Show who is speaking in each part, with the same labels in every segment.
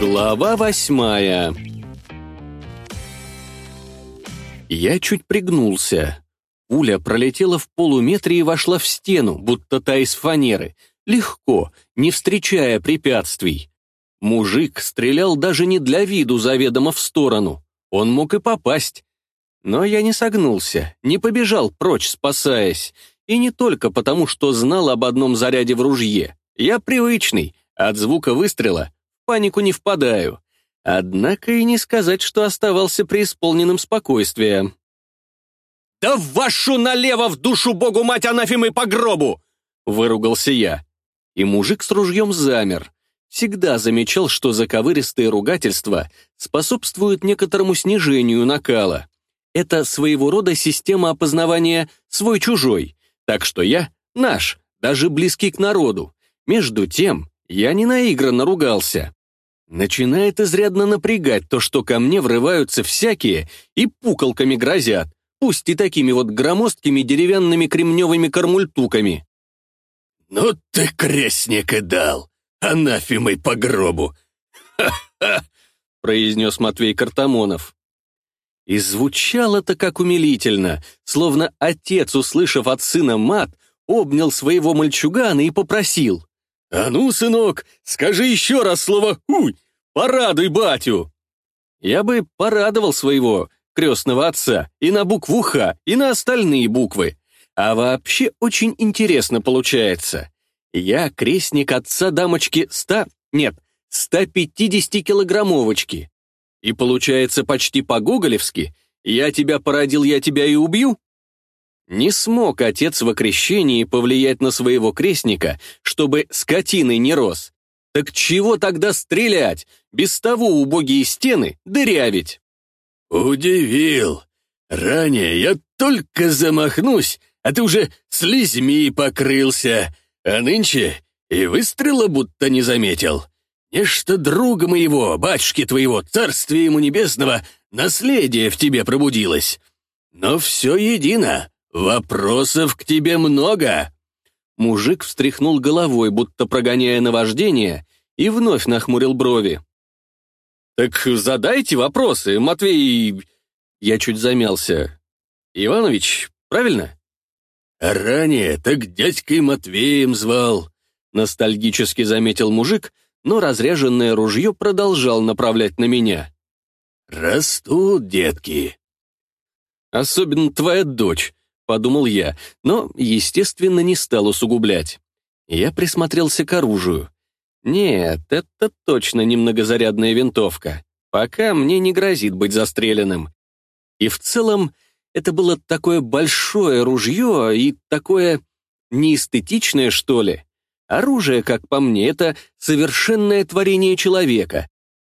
Speaker 1: Глава восьмая Я чуть пригнулся. Пуля пролетела в полуметре и вошла в стену, будто та из фанеры. Легко, не встречая препятствий. Мужик стрелял даже не для виду заведомо в сторону. Он мог и попасть. Но я не согнулся, не побежал прочь, спасаясь. И не только потому, что знал об одном заряде в ружье. Я привычный, от звука выстрела панику не впадаю. Однако и не сказать, что оставался преисполненным спокойствия.
Speaker 2: «Да вашу налево в душу богу мать анафемы по гробу!» — выругался я.
Speaker 1: И мужик с ружьем замер. Всегда замечал, что заковыристые ругательства способствуют некоторому снижению накала. Это своего рода система опознавания «свой-чужой», так что я наш, даже близкий к народу. Между тем, я не наигранно ругался. Начинает изрядно напрягать то, что ко мне врываются всякие и пуколками грозят, пусть и такими вот громоздкими деревянными кремневыми кармультуками.
Speaker 3: «Ну ты, крестник, и дал! Анафимой по гробу!»
Speaker 1: «Ха-ха!» — произнес Матвей Картамонов. И звучало это как умилительно, словно отец, услышав от сына мат, обнял своего мальчугана и попросил. «А ну, сынок, скажи еще раз слово «уй», порадуй батю!» Я бы порадовал своего крестного отца и на букву «Х», и на остальные буквы. А вообще очень интересно получается. Я крестник отца дамочки ста... нет, 150-килограммовочки. И получается почти по-гоголевски «Я тебя породил, я тебя и убью». Не смог отец в окрещении повлиять на своего крестника, чтобы скотиной не рос. Так чего тогда стрелять? Без того убогие стены дырявить.
Speaker 3: «Удивил. Ранее я только замахнусь, а ты уже слезьми покрылся, а нынче и выстрела будто не заметил. Нечто друга моего, батюшки твоего, царствия ему небесного, наследие в тебе пробудилось. Но все едино, вопросов к тебе много».
Speaker 1: Мужик встряхнул головой, будто прогоняя наваждение, и вновь нахмурил брови. «Так задайте вопросы, Матвей...» Я чуть замялся. «Иванович, правильно?»
Speaker 3: «Ранее так дядькой Матвеем звал», — ностальгически заметил мужик, но разряженное ружье продолжал направлять на меня. «Растут детки».
Speaker 1: «Особенно твоя дочь», — подумал я, но, естественно, не стал усугублять. Я присмотрелся к оружию. Нет, это точно не многозарядная винтовка. Пока мне не грозит быть застреленным. И в целом это было такое большое ружье и такое неэстетичное, что ли. Оружие, как по мне, это совершенное творение человека.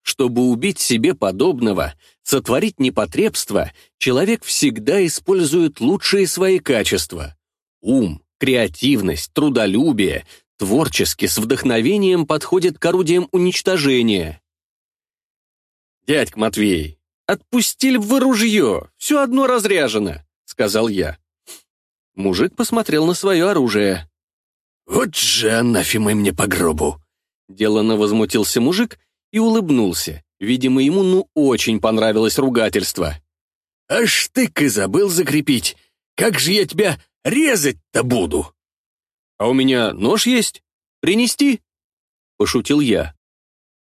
Speaker 1: Чтобы убить себе подобного, сотворить непотребство, человек всегда использует лучшие свои качества. Ум, креативность, трудолюбие, творчески, с вдохновением подходит к орудиям уничтожения. «Дядька Матвей, отпустили в ружье, все одно разряжено», — сказал я. Мужик посмотрел на свое оружие.
Speaker 3: «Вот же анафимой мне по гробу!»
Speaker 1: Делано возмутился мужик и улыбнулся. Видимо, ему ну очень понравилось ругательство.
Speaker 3: «А штык и забыл закрепить. Как же я тебя резать-то буду?»
Speaker 1: «А у меня нож есть? Принести?» — пошутил я.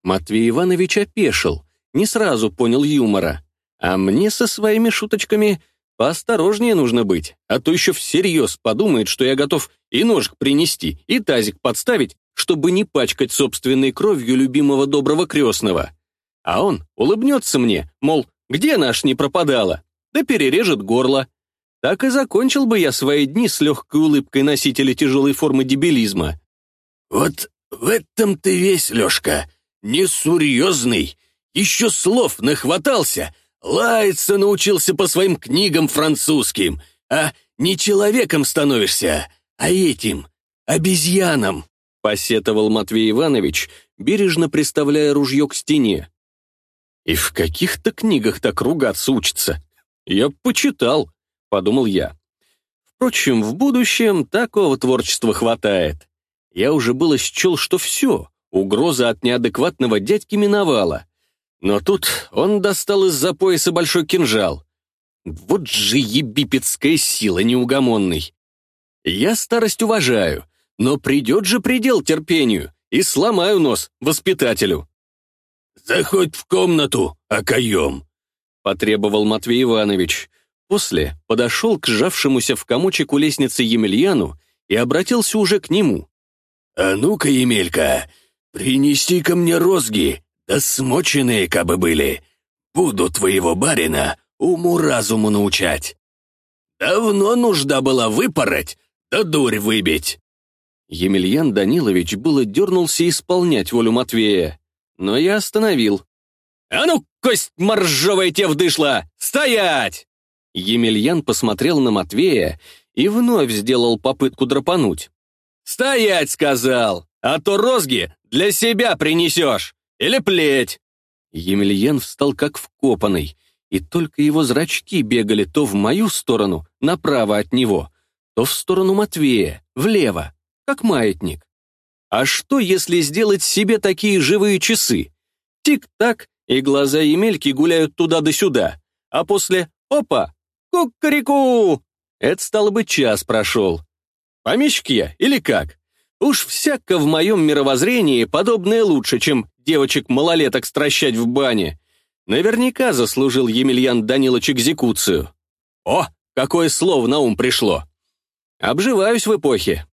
Speaker 1: Матвей Иванович опешил, не сразу понял юмора. А мне со своими шуточками поосторожнее нужно быть, а то еще всерьез подумает, что я готов и ножик принести, и тазик подставить, чтобы не пачкать собственной кровью любимого доброго крестного. А он улыбнется мне, мол, где наш не пропадала, да перережет горло. Так и закончил бы я свои дни с легкой улыбкой носителя тяжелой формы дебилизма.
Speaker 3: «Вот в этом ты весь, Лешка, несурьезный. Еще слов нахватался, лаяться научился по своим книгам французским, а не человеком становишься, а этим, обезьяном», —
Speaker 1: посетовал Матвей Иванович, бережно приставляя ружье к стене. «И в каких-то книгах так ругаться учится? Я почитал» подумал я. Впрочем, в будущем такого творчества хватает. Я уже было счел, что все, Угроза от неадекватного дядьки миновала. Но тут он достал из-за пояса большой кинжал. Вот же ебипетская сила неугомонный. Я старость уважаю, но придет же предел терпению, и сломаю нос воспитателю.
Speaker 3: «Заходь в комнату, окоем», —
Speaker 1: потребовал Матвей Иванович. После подошел к сжавшемуся в комочек у лестницы Емельяну и обратился уже к нему.
Speaker 3: «А ну-ка, Емелька, принеси ко мне розги, да смоченные кабы были. Буду твоего барина уму-разуму научать. Давно нужда была выпороть, да дурь выбить».
Speaker 1: Емельян Данилович было дернулся исполнять волю Матвея, но я остановил.
Speaker 2: «А ну, кость моржовая те вдышла! Стоять!»
Speaker 1: Емельян посмотрел на Матвея и вновь сделал попытку драпануть.
Speaker 2: «Стоять!» — сказал, «а то розги для себя принесешь! Или плеть!»
Speaker 1: Емельян встал как вкопанный, и только его зрачки бегали то в мою сторону, направо от него, то в сторону Матвея, влево, как маятник. А что, если сделать себе такие живые часы? Тик-так, и глаза Емельки гуляют туда да сюда, а после «Опа! Кукареку!» Это, стало бы, час прошел. Помещик или как? Уж всяко в моем мировоззрении подобное лучше, чем девочек-малолеток стращать в бане. Наверняка заслужил Емельян Данилович экзекуцию. О, какое слово на ум пришло. Обживаюсь в эпохе.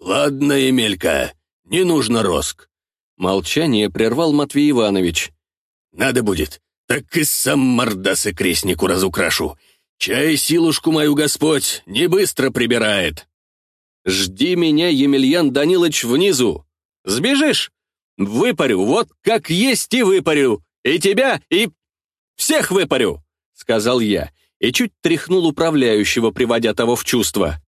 Speaker 3: «Ладно, Емелька, не нужно роск».
Speaker 1: Молчание прервал Матвей Иванович.
Speaker 3: «Надо будет, так и сам мордасы крестнику разукрашу. Чай силушку мою Господь не быстро прибирает».
Speaker 1: «Жди меня, Емельян Данилович, внизу. Сбежишь? Выпарю, вот как есть и выпарю. И тебя, и всех выпарю», — сказал я, и чуть тряхнул управляющего, приводя того в чувство.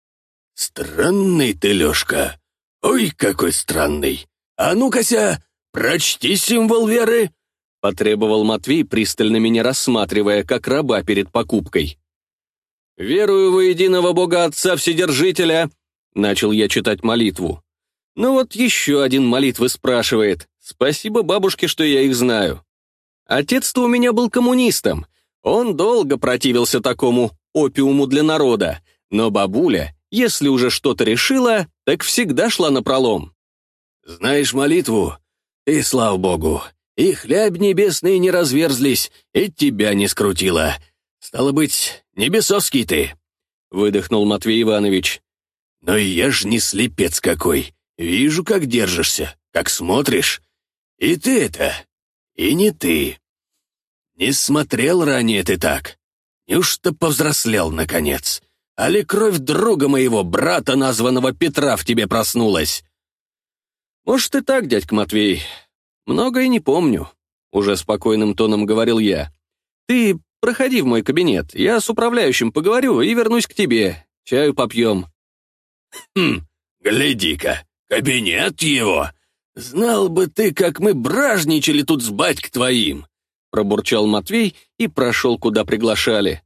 Speaker 3: «Странный ты, Лешка. Ой, какой странный. А ну-кася, прочти символ веры», —
Speaker 1: потребовал Матвей, пристально меня рассматривая, как раба перед покупкой. «Верую во единого Бога Отца Вседержителя», Начал я читать молитву. Ну вот еще один молитвы спрашивает. Спасибо бабушке, что я их знаю. Отец-то у меня был коммунистом. Он долго противился такому опиуму для народа. Но бабуля, если уже что-то решила, так всегда шла на пролом.
Speaker 3: «Знаешь молитву? И слава богу, и хляб небесные не разверзлись, и тебя не скрутило. Стало быть, небесовский ты», — выдохнул Матвей Иванович. Но я ж не слепец какой. Вижу, как держишься, как смотришь. И ты это, и не ты. Не смотрел ранее ты так. Неужто повзрослел, наконец? Али кровь друга моего, брата, названного Петра, в тебе проснулась?
Speaker 1: Может, и так, дядька Матвей. Многое не помню, — уже спокойным тоном говорил я. Ты проходи в мой кабинет, я с управляющим поговорю и вернусь к тебе. Чаю попьем.
Speaker 3: «Хм, гляди-ка, кабинет его! Знал бы ты, как мы бражничали тут с батьк твоим!»
Speaker 1: Пробурчал Матвей и прошел, куда приглашали.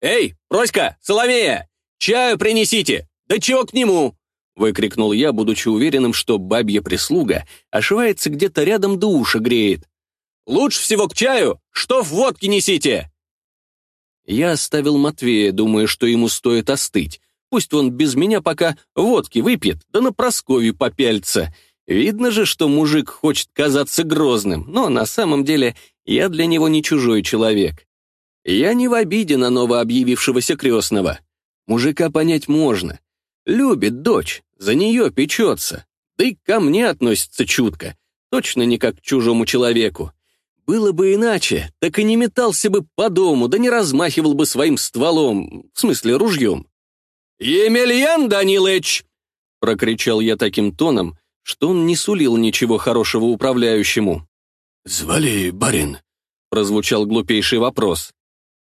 Speaker 2: «Эй, Роська, Соломея, чаю принесите! Да чего к нему?»
Speaker 1: выкрикнул я, будучи уверенным, что бабья прислуга ошивается где-то рядом да уши греет.
Speaker 2: «Лучше всего к чаю, что в водке несите!»
Speaker 1: Я оставил Матвея, думая, что ему стоит остыть, Пусть он без меня пока водки выпьет, да на Прасковью попяльца. Видно же, что мужик хочет казаться грозным, но на самом деле я для него не чужой человек. Я не в обиде на новообъявившегося крестного. Мужика понять можно. Любит дочь, за нее печется. Да и ко мне относится чутко, точно не как к чужому человеку. Было бы иначе, так и не метался бы по дому, да не размахивал бы своим стволом, в смысле ружьем.
Speaker 2: «Емельян Данилович!» — прокричал я таким тоном, что он не сулил ничего хорошего управляющему.
Speaker 3: «Звали барин?»
Speaker 1: — прозвучал глупейший вопрос.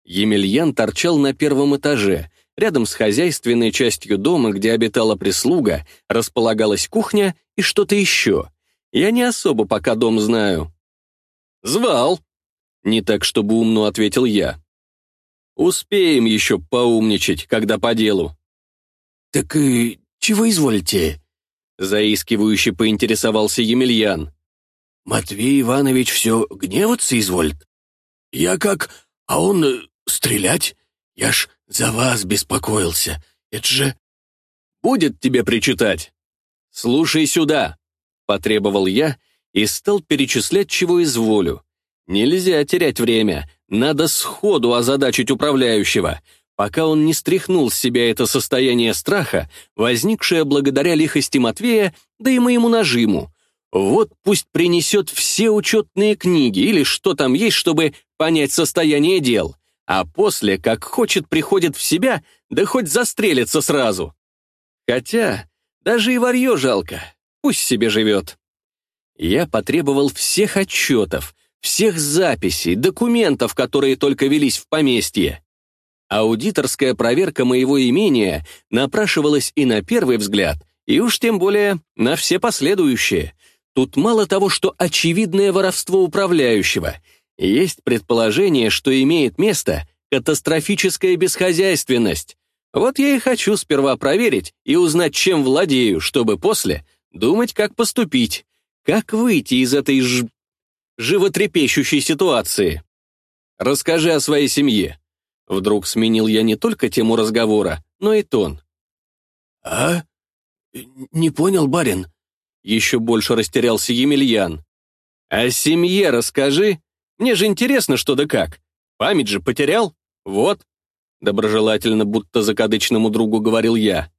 Speaker 1: Емельян торчал на первом этаже, рядом с хозяйственной частью дома, где обитала прислуга, располагалась кухня и что-то еще. Я не особо пока дом знаю. «Звал!» — не так, чтобы умно ответил я. «Успеем еще поумничать, когда по делу».
Speaker 3: «Так и чего извольте?
Speaker 1: Заискивающе поинтересовался Емельян.
Speaker 3: «Матвей Иванович все гневаться изволит? Я как, а он э, стрелять? Я ж за вас беспокоился. Это же...»
Speaker 1: «Будет тебе причитать. Слушай сюда», — потребовал я и стал перечислять, чего изволю. Нельзя терять время, надо сходу озадачить управляющего, пока он не стряхнул с себя это состояние страха, возникшее благодаря лихости Матвея, да и моему нажиму. Вот пусть принесет все учетные книги или что там есть, чтобы понять состояние дел, а после, как хочет, приходит в себя, да хоть застрелится сразу. Хотя даже и варье жалко, пусть себе живет. Я потребовал всех отчетов, всех записей, документов, которые только велись в поместье. Аудиторская проверка моего имения напрашивалась и на первый взгляд, и уж тем более на все последующие. Тут мало того, что очевидное воровство управляющего. Есть предположение, что имеет место катастрофическая бесхозяйственность. Вот я и хочу сперва проверить и узнать, чем владею, чтобы после думать, как поступить, как выйти из этой ж животрепещущей ситуации. Расскажи о своей семье. Вдруг сменил я не только тему разговора, но и тон.
Speaker 3: «А? Не понял, барин?»
Speaker 1: Еще больше растерялся Емельян. «О семье расскажи. Мне же интересно, что да как. Память же потерял? Вот». Доброжелательно, будто закадычному другу говорил я.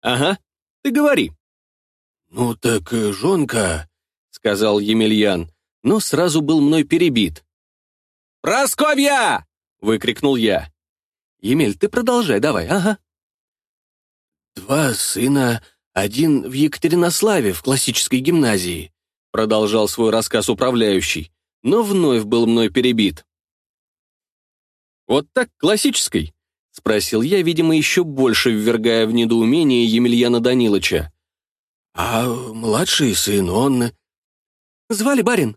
Speaker 1: «Ага, ты говори».
Speaker 3: «Ну так э, жонка», — сказал Емельян,
Speaker 1: но сразу был мной перебит. «Просковья!» — выкрикнул я. «Емель, ты продолжай, давай, ага».
Speaker 3: «Два сына, один в Екатеринославе, в классической гимназии»,
Speaker 1: продолжал свой рассказ управляющий, но вновь был мной перебит. «Вот так, классической?» — спросил я, видимо, еще больше ввергая в недоумение Емельяна Данилыча.
Speaker 3: «А младший сын он...»
Speaker 1: «Звали барин?»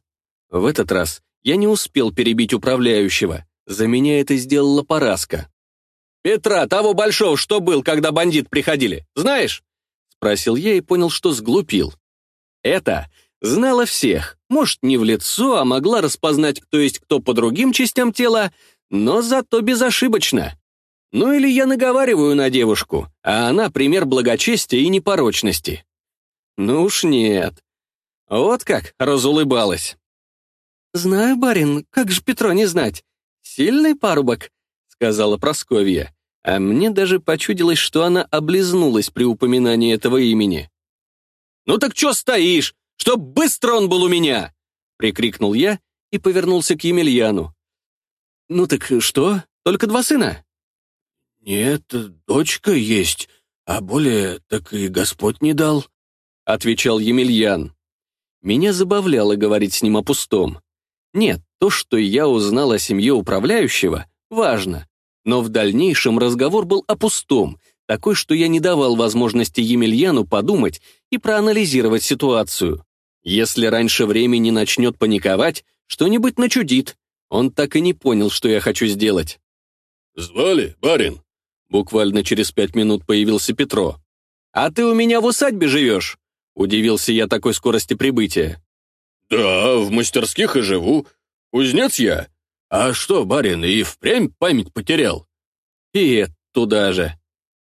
Speaker 1: В этот раз я не успел перебить управляющего. За меня это сделала Параска. «Петра, того большого, что был, когда бандит приходили, знаешь?» Спросил я и понял, что сглупил. Это знала всех. Может, не в лицо, а могла распознать, кто есть кто по другим частям тела, но зато безошибочно. Ну или я наговариваю на девушку, а она пример благочестия и непорочности. Ну уж нет. Вот как разулыбалась. «Знаю, барин, как же Петро не знать? Сильный парубок», — сказала Просковья, а мне даже почудилось, что она облизнулась при упоминании этого имени. «Ну так чё стоишь? Чтоб быстро он был у меня!» — прикрикнул я и повернулся к Емельяну. «Ну так что, только два сына?»
Speaker 3: «Нет, дочка есть, а более так и Господь не дал», —
Speaker 1: отвечал Емельян. Меня забавляло говорить с ним о пустом. Нет, то, что я узнал о семье управляющего, важно. Но в дальнейшем разговор был о пустом, такой, что я не давал возможности Емельяну подумать и проанализировать ситуацию. Если раньше времени начнет паниковать, что-нибудь начудит. Он так и не понял, что я хочу сделать.
Speaker 3: «Звали, барин?»
Speaker 1: Буквально через пять минут появился Петро. «А ты у меня в усадьбе живешь?» Удивился я такой скорости прибытия.
Speaker 3: «Да, в мастерских и живу. Кузнец я. А что, барин, и впрямь память потерял?»
Speaker 1: «И туда же».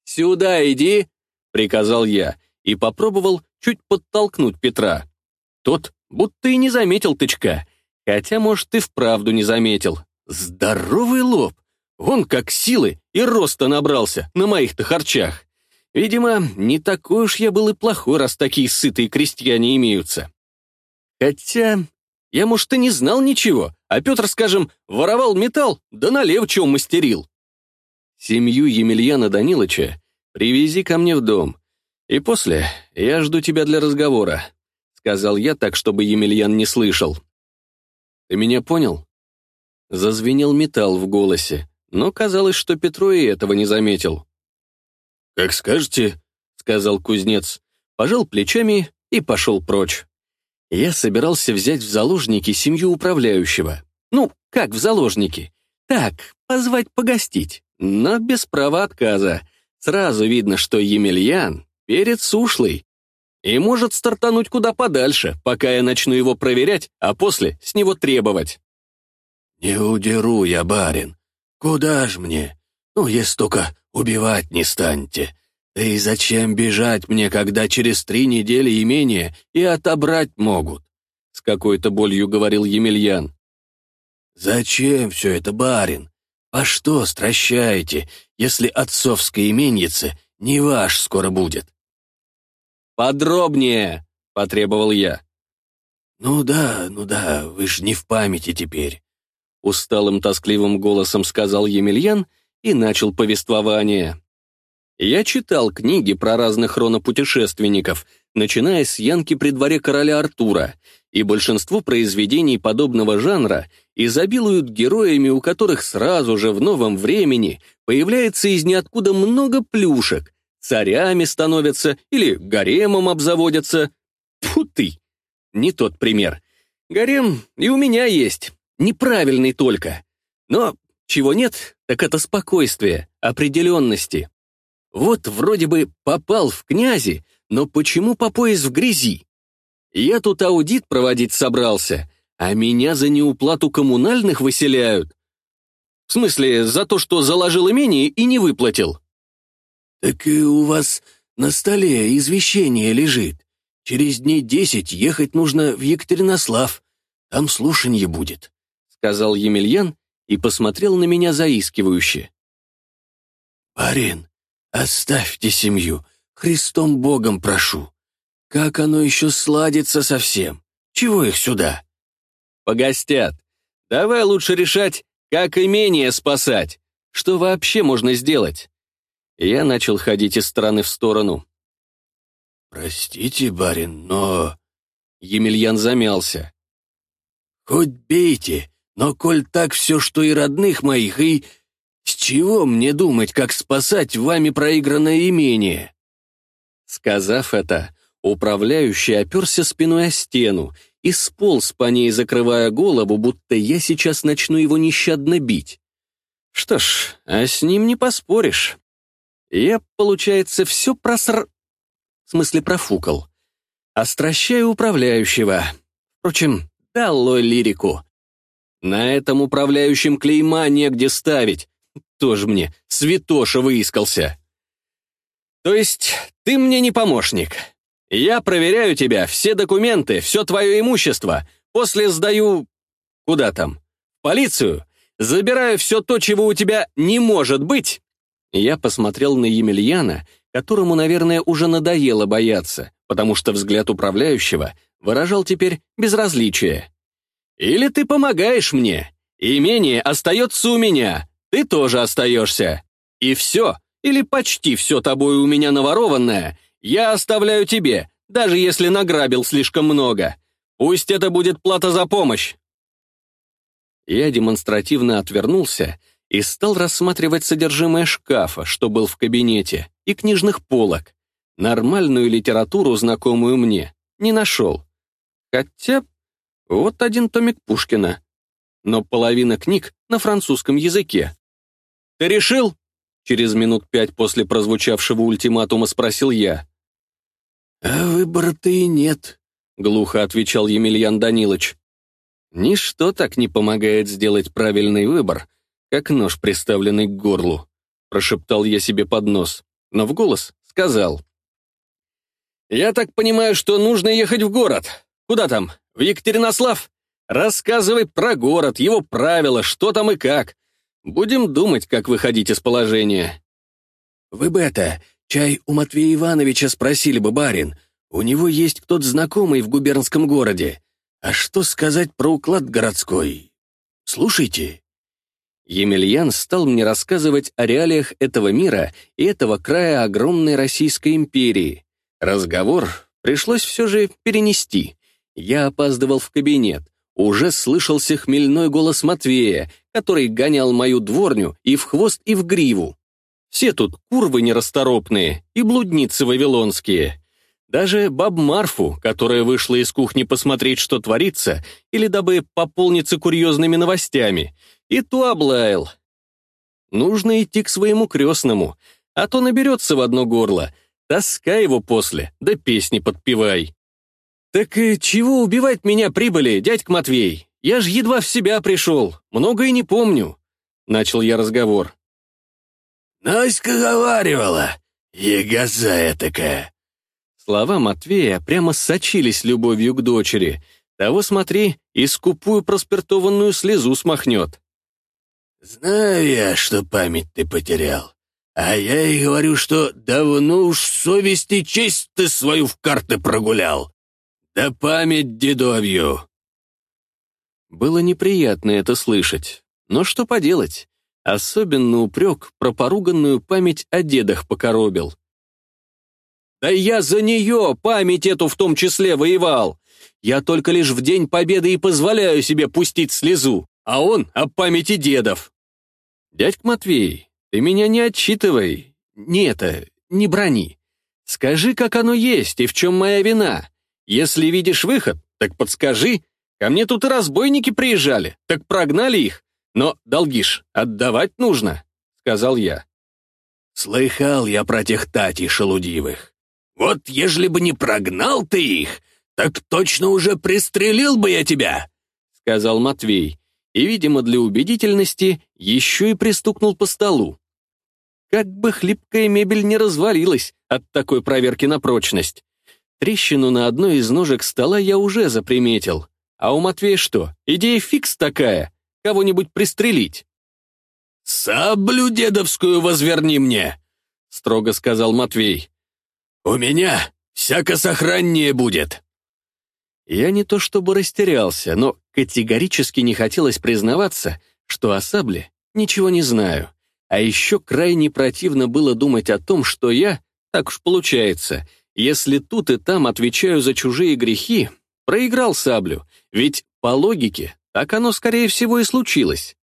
Speaker 1: «Сюда иди», — приказал я, и попробовал чуть подтолкнуть Петра. Тот будто и не заметил тычка, хотя, может, и вправду не заметил. Здоровый лоб! Он как силы и роста набрался на моих-то харчах. Видимо, не такой уж я был и плохой, раз такие сытые крестьяне имеются. Хотя, я, может, и не знал ничего, а Петр, скажем, воровал металл, да налево чего мастерил. Семью Емельяна Данилыча привези ко мне в дом, и после я жду тебя для разговора, сказал я так, чтобы Емельян не слышал. Ты меня понял? Зазвенел металл в голосе, но казалось, что Петро и этого не заметил.
Speaker 3: «Как скажете», — сказал кузнец,
Speaker 1: пожал плечами и пошел прочь. Я собирался взять в заложники семью управляющего. Ну, как в заложники? Так, позвать погостить, но без права отказа. Сразу видно, что Емельян — перец ушлый. И может стартануть куда подальше, пока я начну его проверять, а после с него требовать.
Speaker 3: «Не удеру я, барин. Куда ж мне? Ну, если только убивать не станьте. Да и зачем бежать мне, когда через три недели имение и отобрать могут?»
Speaker 1: С какой-то болью говорил Емельян.
Speaker 3: «Зачем все это, барин? По что стращаете, если отцовская именьица не ваш скоро будет?»
Speaker 1: «Подробнее!» — потребовал я.
Speaker 3: «Ну да, ну да, вы ж не в памяти теперь», —
Speaker 1: усталым тоскливым голосом сказал Емельян и начал повествование. Я читал книги про разных хронопутешественников, начиная с Янки при дворе короля Артура, и большинство произведений подобного жанра изобилуют героями, у которых сразу же в новом времени появляется из ниоткуда много плюшек, царями становятся или гаремом обзаводятся. Фу ты! Не тот пример. Гарем и у меня есть, неправильный только. Но чего нет, так это спокойствие, определенности. Вот вроде бы попал в князи, но почему по пояс в грязи? Я тут аудит проводить собрался, а меня за неуплату коммунальных выселяют. В смысле, за то, что заложил имение и не выплатил.
Speaker 3: Так и у вас на столе извещение лежит. Через дней десять ехать нужно в Екатеринослав. Там слушанье будет, — сказал Емельян и посмотрел на меня заискивающе. «Барин, оставьте семью, Христом Богом прошу. Как оно еще сладится совсем? Чего их сюда?»
Speaker 1: «Погостят. Давай лучше решать, как имение спасать. Что вообще можно сделать?» Я начал ходить из стороны в сторону.
Speaker 3: «Простите, барин, но...»
Speaker 1: Емельян замялся.
Speaker 3: «Хоть бейте, но коль так все, что и родных моих, и... С чего мне думать, как спасать вами проигранное имение?»
Speaker 1: Сказав это, управляющий оперся спиной о стену и сполз по ней, закрывая голову, будто я сейчас начну его нещадно бить. Что ж, а с ним не поспоришь. Я, получается, все проср... В смысле, профукал. Остращаю управляющего. Впрочем, долой лирику. На этом управляющем клейма негде ставить. Тоже мне святоша выискался. То есть ты мне не помощник. Я проверяю тебя, все документы, все твое имущество. После сдаю... Куда там? Полицию. Забираю все то, чего у тебя не может быть я посмотрел на Емельяна, которому, наверное, уже надоело бояться, потому что взгляд управляющего выражал теперь безразличие. «Или ты помогаешь мне, имение остается у меня, ты тоже остаешься. И все, или почти все тобой у меня наворованное, я оставляю тебе, даже если награбил слишком много. Пусть это будет плата за помощь». Я демонстративно отвернулся и стал рассматривать содержимое шкафа, что был в кабинете, и книжных полок. Нормальную литературу, знакомую мне, не нашел. Хотя вот один томик Пушкина. Но половина книг на французском языке. «Ты решил?» Через минут пять после прозвучавшего ультиматума спросил я.
Speaker 3: «А выбора-то и нет», — глухо отвечал Емельян Данилович.
Speaker 1: «Ничто так не помогает сделать правильный выбор, как нож, приставленный к горлу. Прошептал я себе под нос, но в голос сказал. «Я так понимаю, что нужно ехать в город. Куда там? В Екатеринослав? Рассказывай про город, его правила, что там и как. Будем думать, как выходить из положения».
Speaker 3: «Вы бы это, чай у Матвея Ивановича спросили бы, барин. У него есть кто-то знакомый в губернском городе. А что сказать про уклад городской? Слушайте».
Speaker 1: Емельян стал мне рассказывать о реалиях этого мира и этого края огромной Российской империи. Разговор пришлось все же перенести. Я опаздывал в кабинет. Уже слышался хмельной голос Матвея, который гонял мою дворню и в хвост, и в гриву. Все тут курвы нерасторопные и блудницы вавилонские. Даже баб Марфу, которая вышла из кухни посмотреть, что творится, или дабы пополниться курьезными новостями — и ту облаял. Нужно идти к своему крестному, а то наберется в одно горло. таскай его после, да песни подпевай. Так и чего убивать меня прибыли, дядька Матвей? Я ж едва в себя пришел, многое не помню. Начал я разговор.
Speaker 3: Наська говаривала, ягозая такая.
Speaker 1: Слова Матвея прямо сочились любовью к дочери. Того, смотри, и скупую проспиртованную слезу смахнет.
Speaker 3: «Знаю я, что память ты потерял. А я и говорю, что давно уж совесть и честь ты свою в карты прогулял. Да память дедовью!»
Speaker 1: Было неприятно это слышать. Но что поделать? Особенно упрек про поруганную память о дедах покоробил. Да я за нее память эту в том числе воевал. Я только лишь в День Победы и позволяю себе пустить слезу, а он о памяти дедов. Дядька Матвей, ты меня не отчитывай. Не это, не брони. Скажи, как оно есть и в чем моя вина. Если видишь выход, так подскажи. Ко мне тут и разбойники приезжали, так прогнали их. Но, долгиш, отдавать нужно, — сказал я.
Speaker 3: Слыхал я про тех татей шелудивых. Вот ежели бы не прогнал ты их, так точно уже пристрелил бы я тебя, —
Speaker 1: сказал Матвей, и, видимо, для убедительности еще и пристукнул по столу. Как бы хлипкая мебель не развалилась от такой проверки на прочность. Трещину на одной из ножек стола я уже заприметил. А у Матвея что, идея фикс такая? Кого-нибудь пристрелить?
Speaker 3: «Саблю дедовскую возверни мне», — строго сказал Матвей. «У меня всяко сохраннее будет».
Speaker 1: Я не то чтобы растерялся, но категорически не хотелось признаваться, что о сабле ничего не знаю. А еще крайне противно было думать о том, что я, так уж получается, если тут и там отвечаю за чужие грехи, проиграл саблю, ведь, по логике, так оно, скорее всего, и случилось.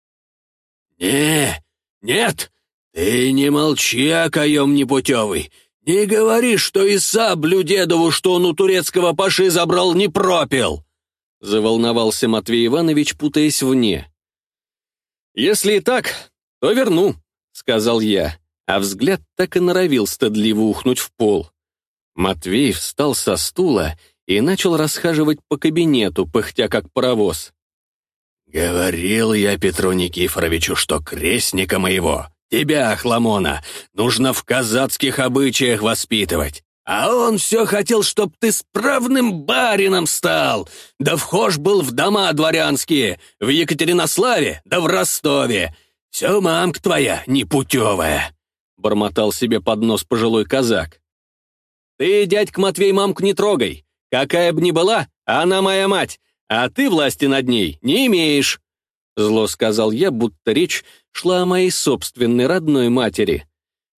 Speaker 3: «Не, нет, ты не молчи, окоем непутевый. «Не говори, что и саблю дедову, что он у турецкого паши забрал, не пропил!»
Speaker 1: Заволновался Матвей Иванович, путаясь вне. «Если и так, то верну», — сказал я, а взгляд так и норовил стыдливо ухнуть в пол. Матвей встал со стула и начал расхаживать по кабинету, пыхтя как паровоз.
Speaker 3: «Говорил я Петру Никифоровичу, что крестника моего Тебя, Хламона, нужно в казацких обычаях воспитывать. А он все хотел, чтоб ты справным барином стал, да вхож был в дома дворянские, в Екатеринославе, да в Ростове. Все мамка твоя непутевая», — бормотал себе под нос пожилой казак.
Speaker 1: «Ты, дядька Матвей, мамку не трогай. Какая бы ни была, она моя мать, а ты власти над ней не имеешь», — зло сказал я, будто речь шла о моей собственной родной матери.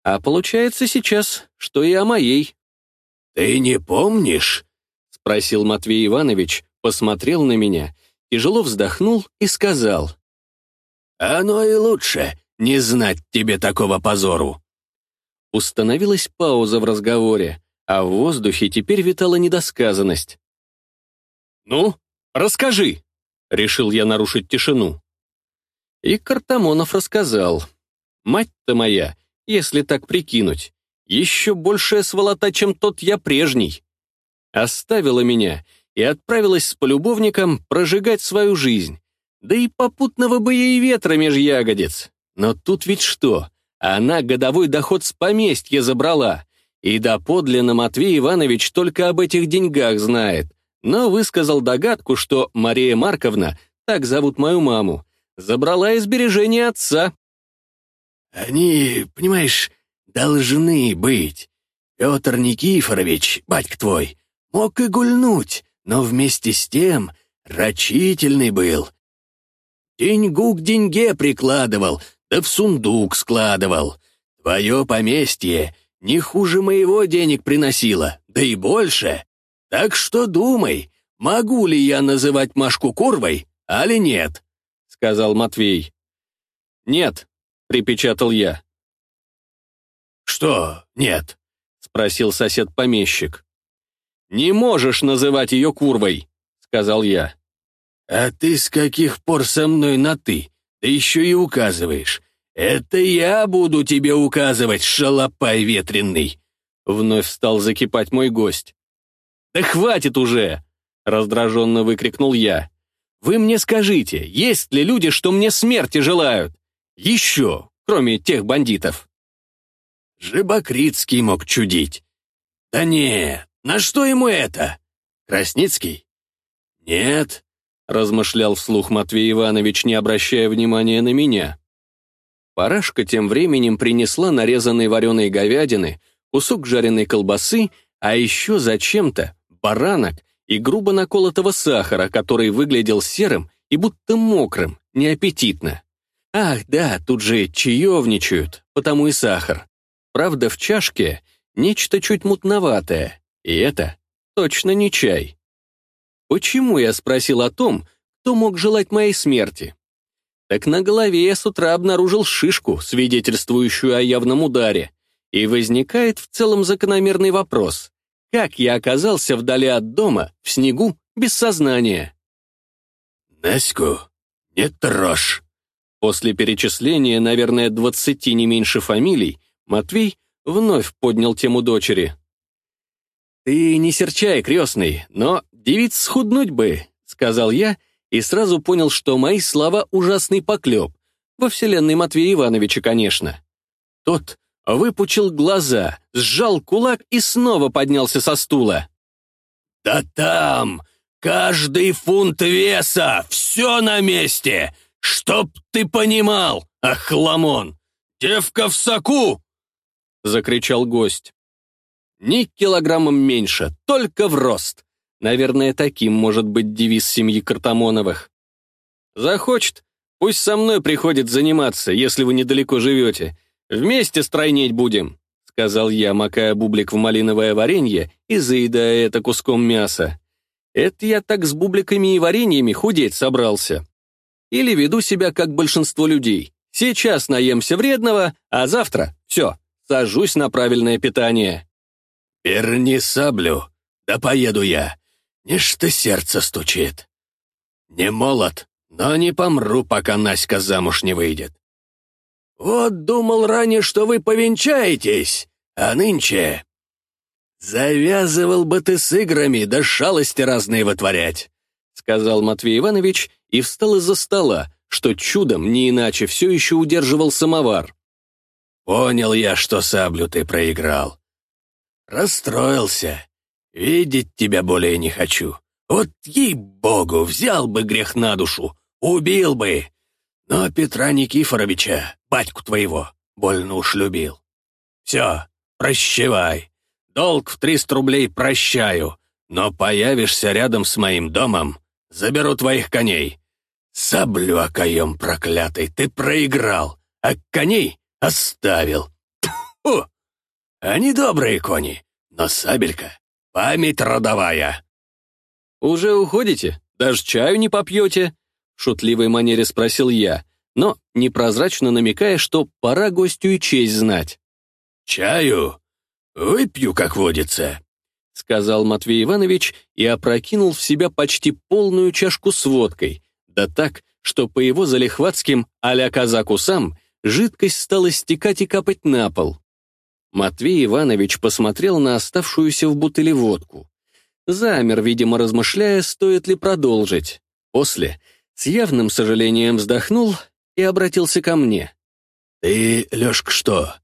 Speaker 1: А получается сейчас, что и о моей.
Speaker 3: «Ты не помнишь?» — спросил Матвей Иванович, посмотрел на меня, тяжело вздохнул и сказал. «Оно и лучше, не знать тебе такого позору».
Speaker 1: Установилась пауза в разговоре, а в воздухе теперь витала недосказанность. «Ну, расскажи!» — решил я нарушить тишину. И Картамонов рассказал. Мать-то моя, если так прикинуть, еще большая сволота, чем тот я прежний. Оставила меня и отправилась с полюбовником прожигать свою жизнь. Да и попутного бы ей ветра меж ягодиц. Но тут ведь что? Она годовой доход с поместья забрала. И доподлинно Матвей Иванович только об этих деньгах знает. Но высказал догадку, что Мария Марковна, так зовут мою маму, Забрала из сбережения отца.
Speaker 3: Они, понимаешь, должны быть. Петр Никифорович, батька твой, мог и гульнуть, но вместе с тем рачительный был. Деньгу к деньге прикладывал, да в сундук складывал. Твое поместье не хуже моего денег приносило, да и больше. Так что думай, могу ли я называть Машку Курвой, али нет
Speaker 1: сказал Матвей. «Нет», — припечатал я.
Speaker 3: «Что нет?» — спросил сосед-помещик.
Speaker 1: «Не можешь называть ее курвой», — сказал я.
Speaker 3: «А ты с каких пор со мной на «ты»? Ты еще и указываешь. Это я буду тебе указывать, шалопай ветреный!»
Speaker 1: Вновь стал закипать мой гость. «Да хватит уже!» — раздраженно выкрикнул я. «Вы мне скажите, есть ли люди, что мне смерти желают? Еще, кроме тех бандитов?»
Speaker 3: Жибокритский мог чудить. «Да не, на что ему это? Красницкий?» «Нет», — размышлял вслух Матвей Иванович, не обращая внимания на меня.
Speaker 1: Парашка тем временем принесла нарезанной вареной говядины, кусок жареной колбасы, а еще зачем-то баранок и грубо наколотого сахара, который выглядел серым и будто мокрым, неаппетитно. Ах, да, тут же чаевничают, потому и сахар. Правда, в чашке нечто чуть мутноватое, и это точно не чай. Почему я спросил о том, кто мог желать моей смерти? Так на голове я с утра обнаружил шишку, свидетельствующую о явном ударе, и возникает в целом закономерный вопрос. Как я оказался вдали от дома, в снегу, без сознания?
Speaker 3: «Наську, не трожь!»
Speaker 1: После перечисления, наверное, двадцати не меньше фамилий, Матвей вновь поднял тему дочери. «Ты не серчай, крестный, но девиц схуднуть бы», — сказал я, и сразу понял, что мои слова — ужасный поклеп. Во вселенной Матвея Ивановича, конечно. Тот выпучил глаза, сжал кулак и снова поднялся со стула.
Speaker 3: «Да там! Каждый фунт веса! Все на месте! Чтоб ты понимал, охламон! Девка в соку!»
Speaker 1: — закричал гость. «Ни килограммом меньше, только в рост. Наверное, таким может быть девиз семьи Картамоновых. Захочет, пусть со мной приходит заниматься, если вы недалеко живете. Вместе стройнеть будем», — сказал я, макая бублик в малиновое варенье и заедая это куском мяса. «Это я так с бубликами и вареньями худеть собрался. Или веду себя, как большинство людей. Сейчас наемся вредного, а завтра — все, сажусь на правильное питание.
Speaker 3: «Верни саблю, да поеду я. Нечто сердце стучит. Не молод, но не помру, пока Наська замуж не выйдет. Вот думал ранее, что вы повенчаетесь, а нынче... Завязывал бы ты с играми, да шалости разные вытворять»,
Speaker 1: сказал Матвей Иванович и встал из-за стола, что чудом не иначе все еще удерживал самовар.
Speaker 3: Понял я, что саблю ты проиграл. Расстроился. Видеть тебя более не хочу. Вот ей-богу, взял бы грех на душу, убил бы. Но Петра Никифоровича, батьку твоего, больно уж любил. Все, прощевай. Долг в триста рублей прощаю, но появишься рядом с моим домом, заберу твоих коней. Саблю окоем проклятый, ты проиграл, а коней Оставил. Фу! Они добрые кони, но сабелька — память родовая.
Speaker 1: «Уже уходите? Даже чаю не попьете?» Шутливой манере спросил я, но непрозрачно намекая, что пора гостю и честь знать.
Speaker 3: «Чаю? Выпью, как водится», — сказал Матвей Иванович и опрокинул в себя почти полную чашку с водкой, да так, что по его залихватским а-ля казаку сам жидкость стала стекать и капать на пол. Матвей Иванович посмотрел на оставшуюся в бутыле водку. Замер, видимо, размышляя, стоит ли продолжить. После, с явным сожалением вздохнул и обратился ко мне. «Ты, Лешка, что,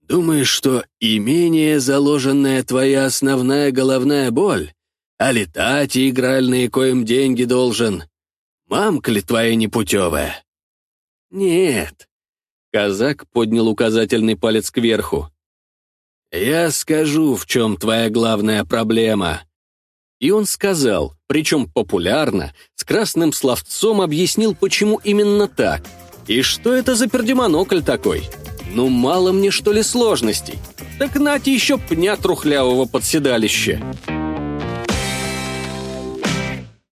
Speaker 3: думаешь, что имение, заложенная твоя основная головная боль, а летать и игральные коим деньги должен? Мамка ли твоя непутевая?»
Speaker 1: «Нет, Казак поднял указательный палец кверху.
Speaker 3: «Я скажу, в чем твоя главная проблема».
Speaker 1: И он сказал, причем популярно, с красным словцом объяснил, почему именно так. И что это за пердемонокль такой? Ну, мало мне, что ли, сложностей? Так нате еще пня трухлявого подседалища.